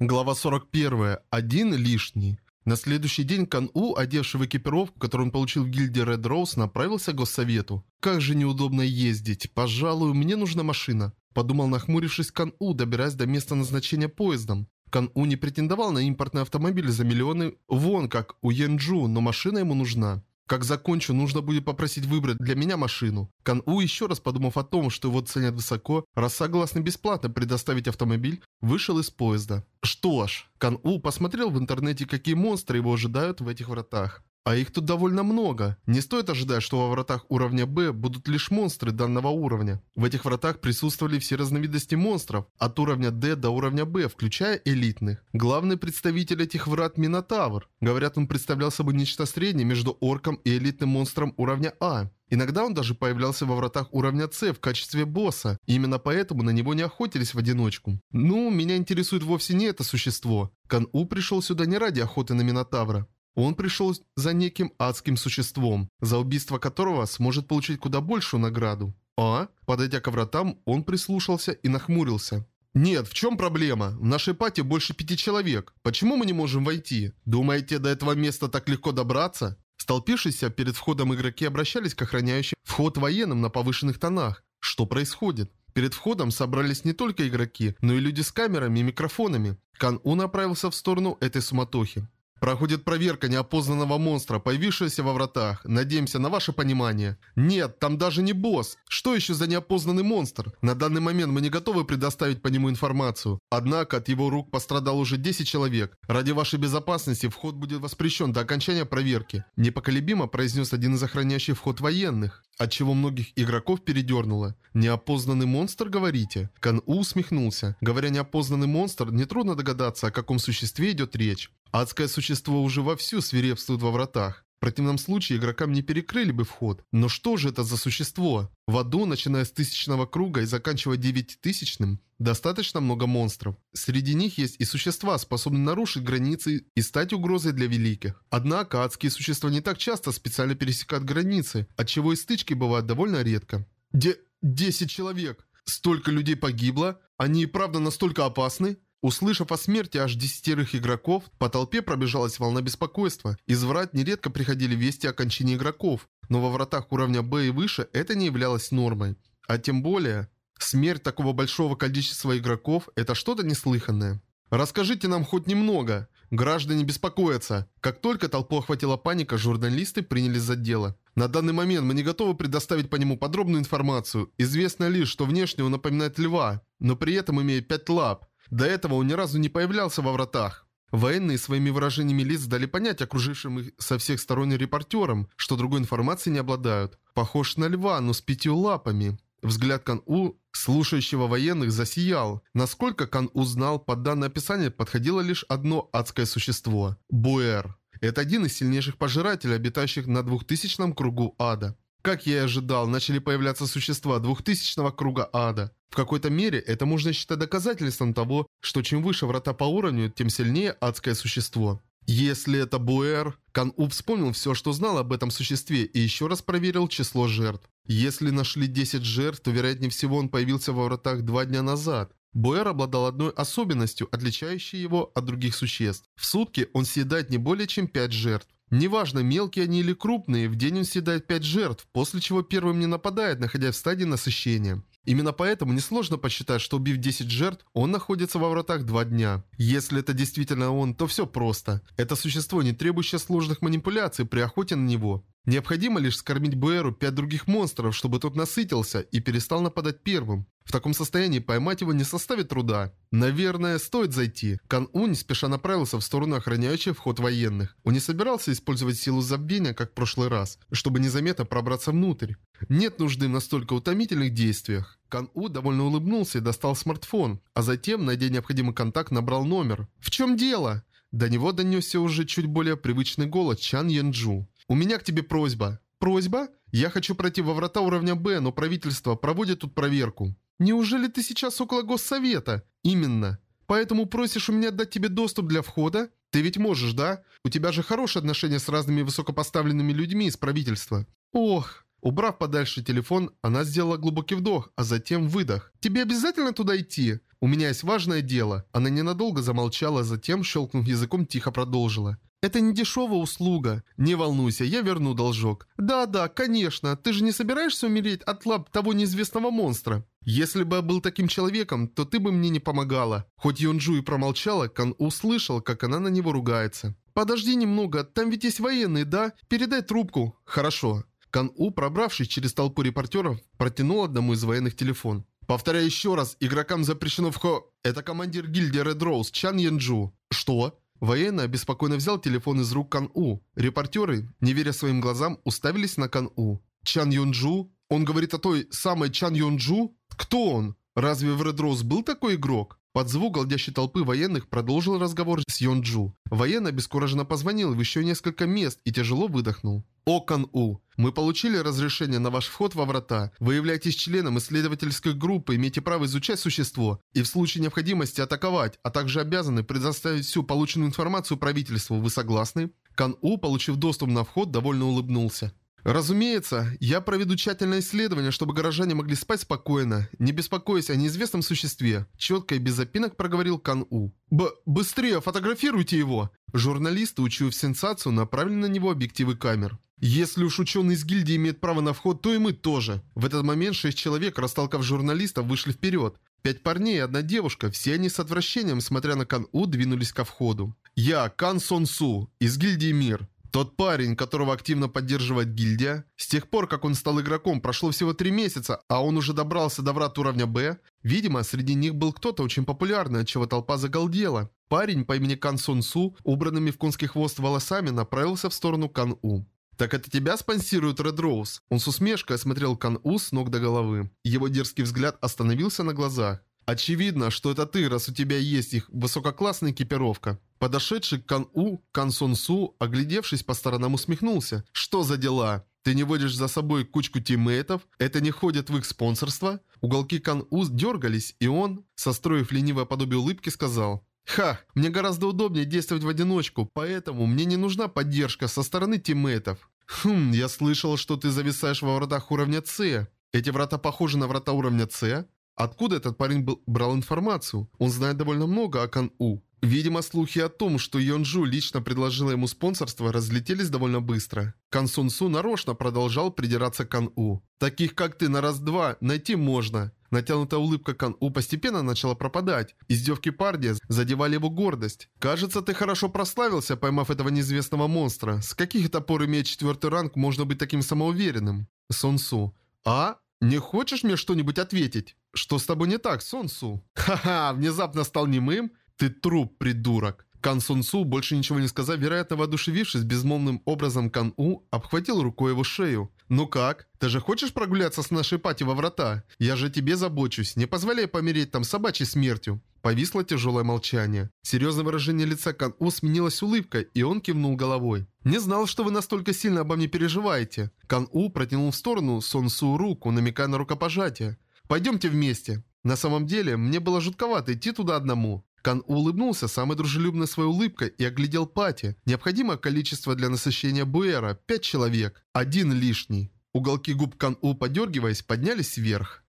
Глава 41. Один лишний. На следующий день Кан У, одевший в экипировку, которую он получил в гильдии Red Rose, направился к госсовету. «Как же неудобно ездить. Пожалуй, мне нужна машина», – подумал нахмурившись Кан У, добираясь до места назначения поездом. Кан У не претендовал на импортный автомобиль за миллионы вон как у Янджу, но машина ему нужна. Как закончу, нужно будет попросить выбрать для меня машину. Кан У, еще раз подумав о том, что его ценят высоко, раз согласны бесплатно предоставить автомобиль, вышел из поезда. Что ж, Кан У посмотрел в интернете, какие монстры его ожидают в этих вратах. А их тут довольно много. Не стоит ожидать, что во вратах уровня Б будут лишь монстры данного уровня. В этих вратах присутствовали все разновидности монстров, от уровня Д до уровня Б, включая элитных. Главный представитель этих врат Минотавр. Говорят, он представлял собой нечто среднее между орком и элитным монстром уровня А. Иногда он даже появлялся во вратах уровня С в качестве босса, и именно поэтому на него не охотились в одиночку. Ну, меня интересует вовсе не это существо. Кан-У пришел сюда не ради охоты на Минотавра. Он пришел за неким адским существом, за убийство которого сможет получить куда большую награду. А? Подойдя к вратам, он прислушался и нахмурился. «Нет, в чем проблема? В нашей пати больше пяти человек. Почему мы не можем войти? Думаете, до этого места так легко добраться?» Столпившиеся перед входом игроки обращались к охраняющим вход военным на повышенных тонах. Что происходит? Перед входом собрались не только игроки, но и люди с камерами и микрофонами. Кан-У направился в сторону этой суматохи. Проходит проверка неопознанного монстра, появившегося во вратах. Надеемся на ваше понимание. Нет, там даже не босс. Что еще за неопознанный монстр? На данный момент мы не готовы предоставить по нему информацию. Однако от его рук пострадал уже 10 человек. Ради вашей безопасности вход будет воспрещен до окончания проверки. Непоколебимо произнес один из охраняющих вход военных. Отчего многих игроков передернуло. «Неопознанный монстр, говорите?» Кан-У усмехнулся. Говоря «неопознанный монстр», нетрудно догадаться, о каком существе идет речь. Адское существо уже вовсю свирепствует во вратах. В противном случае игрокам не перекрыли бы вход. Но что же это за существо? В аду, начиная с тысячного круга и заканчивая девятитысячным, достаточно много монстров. Среди них есть и существа, способные нарушить границы и стать угрозой для великих. Однако адские существа не так часто специально пересекают границы, отчего и стычки бывают довольно редко. Де... десять человек! Столько людей погибло? Они и правда настолько опасны? Услышав о смерти аж десятерых игроков, по толпе пробежалась волна беспокойства. Из врат нередко приходили вести о кончине игроков, но во вратах уровня Б и выше это не являлось нормой. А тем более, смерть такого большого количества игроков – это что-то неслыханное. Расскажите нам хоть немного. Граждане беспокоятся. Как только толпу охватила паника, журналисты принялись за дело. На данный момент мы не готовы предоставить по нему подробную информацию. Известно лишь, что внешне он напоминает льва, но при этом имеет пять лап. До этого он ни разу не появлялся во вратах. Военные своими выражениями лиц дали понять окружившим их со всех сторон репортерам, что другой информации не обладают. Похож на льва, но с пятью лапами. Взгляд Кан-У, слушающего военных, засиял. Насколько Кан-У знал, под данное описание подходило лишь одно адское существо – Буэр. Это один из сильнейших пожирателей, обитающих на двухтысячном кругу ада. Как я и ожидал, начали появляться существа двухтысячного круга ада. В какой-то мере это можно считать доказательством того, что чем выше врата по уровню, тем сильнее адское существо. Если это Буэр, Кан-У вспомнил все, что знал об этом существе и еще раз проверил число жертв. Если нашли 10 жертв, то вероятнее всего он появился во вратах два дня назад. Буэр обладал одной особенностью, отличающей его от других существ. В сутки он съедает не более чем 5 жертв. Неважно, мелкие они или крупные, в день он съедает 5 жертв, после чего первым не нападает, находясь в стадии насыщения. Именно поэтому несложно посчитать, что убив 10 жертв, он находится во вратах 2 дня. Если это действительно он, то все просто. Это существо, не требующее сложных манипуляций при охоте на него. Необходимо лишь скормить Буэру 5 других монстров, чтобы тот насытился и перестал нападать первым. В таком состоянии поймать его не составит труда. Наверное, стоит зайти. Кан-У не спеша направился в сторону охраняющей вход военных. Он не собирался использовать силу забвения, как в прошлый раз, чтобы незаметно пробраться внутрь. Нет нужды в настолько утомительных действиях. Кан-У довольно улыбнулся и достал смартфон, а затем, найдя необходимый контакт, набрал номер. «В чем дело?» До него донесся уже чуть более привычный голос Чан Янджу. «У меня к тебе просьба». «Просьба? Я хочу пройти во врата уровня Б, но правительство проводит тут проверку». Неужели ты сейчас около госсовета? Именно. Поэтому просишь у меня дать тебе доступ для входа? Ты ведь можешь, да? У тебя же хорошие отношения с разными высокопоставленными людьми из правительства. Ох, Убрав подальше телефон, она сделала глубокий вдох, а затем выдох. «Тебе обязательно туда идти? У меня есть важное дело». Она ненадолго замолчала, а затем, щелкнув языком, тихо продолжила. «Это не дешевая услуга. Не волнуйся, я верну должок». «Да-да, конечно. Ты же не собираешься умереть от лап того неизвестного монстра?» «Если бы я был таким человеком, то ты бы мне не помогала». Хоть Йонджу и промолчала, Кан услышал, как она на него ругается. «Подожди немного, там ведь есть военные, да? Передай трубку». «Хорошо». Кан-У, пробравшись через толпу репортеров, протянул одному из военных телефон. «Повторяю еще раз, игрокам запрещено в хо...» «Это командир гильдии Red Rose, Чан Янджу». «Что?» Военный беспокойно взял телефон из рук Кан-У. Репортеры, не веря своим глазам, уставились на Кан-У. «Чан Юнджу? Он говорит о той самой Чан Юнджу? Кто он? Разве в Red Rose был такой игрок?» Под звук голдящей толпы военных продолжил разговор с Йонджу. Военный обескураженно позвонил в еще несколько мест и тяжело выдохнул. «О, Кан-У, мы получили разрешение на ваш вход во врата. Вы являетесь членом исследовательской группы, имеете право изучать существо и в случае необходимости атаковать, а также обязаны предоставить всю полученную информацию правительству. Вы согласны?» Кан-У, получив доступ на вход, довольно улыбнулся. Разумеется, я проведу тщательное исследование, чтобы горожане могли спать спокойно, не беспокоясь о неизвестном существе. Четко и без запинок проговорил Кан У. Б быстрее, фотографируйте его! Журналисты, учуяв сенсацию, направили на него объективы камер. Если уж ученый из гильдии имеет право на вход, то и мы тоже. В этот момент шесть человек, растолкав журналистов, вышли вперед. Пять парней и одна девушка, все они с отвращением, смотря на Кан У, двинулись ко входу. Я, Кан Сон Су, из гильдии Мир. Тот парень, которого активно поддерживает гильдия, с тех пор, как он стал игроком, прошло всего три месяца, а он уже добрался до врат уровня Б. Видимо, среди них был кто-то очень популярный, от чего толпа загалдела. Парень по имени Кан Сон Су, убранными в конский хвост волосами, направился в сторону Кан У. «Так это тебя спонсирует Ред Роуз?» Он с усмешкой осмотрел Кан У с ног до головы. Его дерзкий взгляд остановился на глазах. Очевидно, что это ты, раз у тебя есть их высококлассная экипировка. Подошедший к Кан-У, Кан Сон Су, оглядевшись по сторонам, усмехнулся. Что за дела? Ты не водишь за собой кучку тиммейтов? Это не входит в их спонсорство? Уголки Кан-У дергались, и он, состроив ленивое подобие улыбки, сказал... «Ха, мне гораздо удобнее действовать в одиночку, поэтому мне не нужна поддержка со стороны тиммейтов». «Хм, я слышал, что ты зависаешь во вратах уровня С. Эти врата похожи на врата уровня С?» Откуда этот парень был, брал информацию? Он знает довольно много о Кан-У. Видимо, слухи о том, что Йонджу лично предложила ему спонсорство, разлетелись довольно быстро. Кан Сун Су нарочно продолжал придираться к Кан-У. «Таких, как ты, на раз-два найти можно». Натянутая улыбка Кан-У постепенно начала пропадать. Издевки парня задевали его гордость. «Кажется, ты хорошо прославился, поймав этого неизвестного монстра. С каких это пор, имея четвертый ранг, можно быть таким самоуверенным?» Сон Су. «А? Не хочешь мне что-нибудь ответить?» «Что с тобой не так, Сонсу?» «Ха-ха, внезапно стал немым? Ты труп, придурок!» Кан Сонсу, больше ничего не сказав, вероятно воодушевившись безмолвным образом Кан У, обхватил рукой его шею. «Ну как? Ты же хочешь прогуляться с нашей пати во врата? Я же тебе забочусь, не позволяй помереть там собачьей смертью!» Повисло тяжелое молчание. Серьезное выражение лица Кан У сменилось улыбкой, и он кивнул головой. «Не знал, что вы настолько сильно обо мне переживаете». Кан У протянул в сторону Сон Су руку, намекая на рукопожатие. Пойдемте вместе. На самом деле, мне было жутковато идти туда одному. Кан улыбнулся самой дружелюбной своей улыбкой и оглядел пати. Необходимое количество для насыщения Буэра – пять человек. Один лишний. Уголки губ Кан-У, подергиваясь, поднялись вверх.